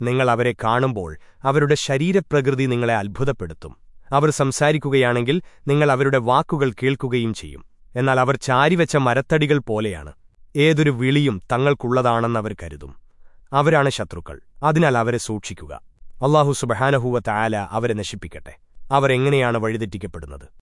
നിങ്ങൾ അവരെ കാണുമ്പോൾ അവരുടെ ശരീരപ്രകൃതി നിങ്ങളെ അത്ഭുതപ്പെടുത്തും. അവർ സംസാരിക്കുകയാണെങ്കിൽ നിങ്ങൾ അവരുടെ വാക്കുകൾ കേൾക്കുകയും ചെയ്യും. എന്നാൽ അവർ ചാരിവെച്ച മരത്തടികൾ പോലെയാണ്. ഏതൊരു വിളിയും തങ്ങൾക്കുള്ളതാണെന്നവർ കരുതും. അവരാണ് ശത്രുക്കൾ. അതിനാൽ അവരെ സൂക്ഷിക്കുക. അള്ളാഹു സുബഹാനഹൂവ ആല അവരെ നശിപ്പിക്കട്ടെ. അവർ എങ്ങനെയാണ് വഴിതെറ്റിക്കപ്പെടുന്നത്?